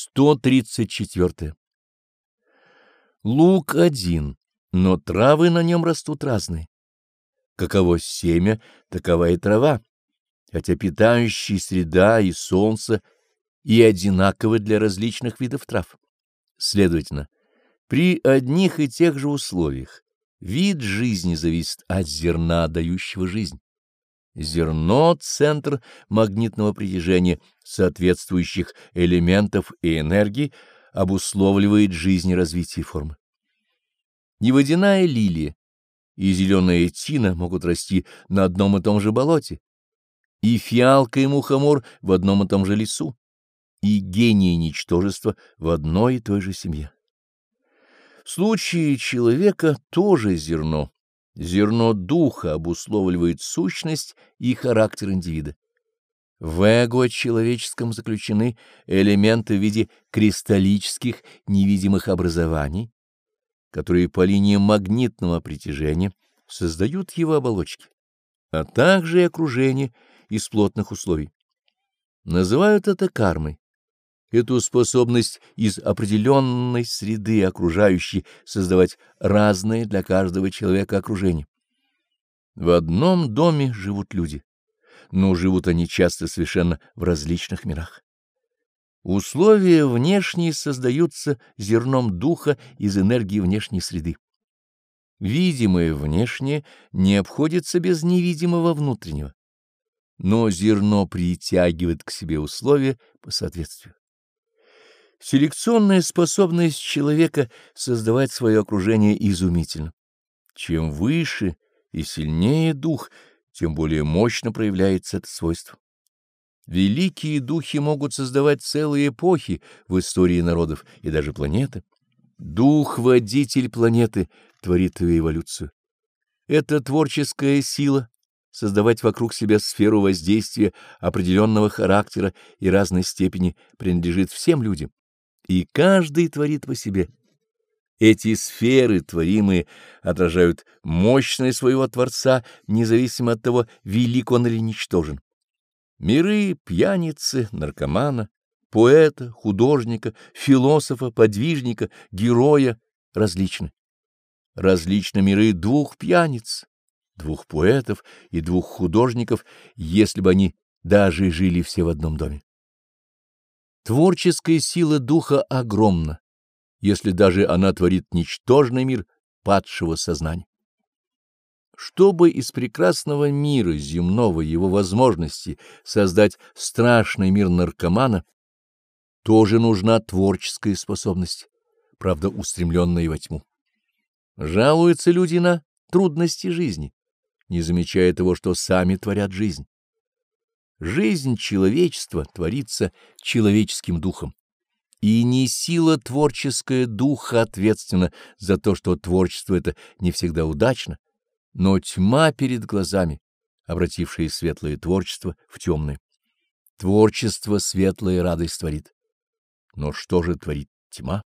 134. Лук один, но травы на нем растут разные. Каково семя, такова и трава, хотя питающие среда и солнце и одинаковы для различных видов трав. Следовательно, при одних и тех же условиях вид жизни зависит от зерна, дающего жизнь. Зерно — центр магнитного притяжения соответствующих элементов и энергий, обусловливает жизнь и развитие формы. И водяная лилия, и зеленая тина могут расти на одном и том же болоте, и фиалка и мухомор в одном и том же лесу, и гений и ничтожество в одной и той же семье. В случае человека тоже зерно, Зерно духа обусловливает сущность и характер индивида. В эго человеческом заключены элементы в виде кристаллических невидимых образований, которые по линиям магнитного притяжения создают его оболочки, а также и окружение из плотных условий. Называют это кармой. Эту способность из определенной среды окружающей создавать разные для каждого человека окружение. В одном доме живут люди, но живут они часто совершенно в различных мирах. Условия внешние создаются зерном духа из энергии внешней среды. Видимое внешнее не обходится без невидимого внутреннего, но зерно притягивает к себе условия по соответствию. Селекционная способность человека создавать свое окружение изумительна. Чем выше и сильнее дух, тем более мощно проявляется это свойство. Великие духи могут создавать целые эпохи в истории народов и даже планеты. Дух-водитель планеты творит ее эволюцию. Это творческая сила создавать вокруг себя сферу воздействия определенного характера и разной степени принадлежит всем людям и каждый творит по себе. Эти сферы, творимые, отражают мощность своего Творца, независимо от того, велик он или ничтожен. Миры пьяницы, наркомана, поэта, художника, философа, подвижника, героя различны. Различны миры двух пьяниц, двух поэтов и двух художников, если бы они даже жили все в одном доме. Творческая сила духа огромна, если даже она творит ничтожный мир падшего сознания. Чтобы из прекрасного мира земного его возможности создать страшный мир наркомана, тоже нужна творческая способность, правда устремленная во тьму. Жалуются люди на трудности жизни, не замечая того, что сами творят жизнь. Жизнь человечества творится человеческим духом. И не сила творческая духа ответственна за то, что творчество это не всегда удачно, но тьма перед глазами, обратившая светлое творчество в темное. Творчество светлая радость творит. Но что же творит тьма?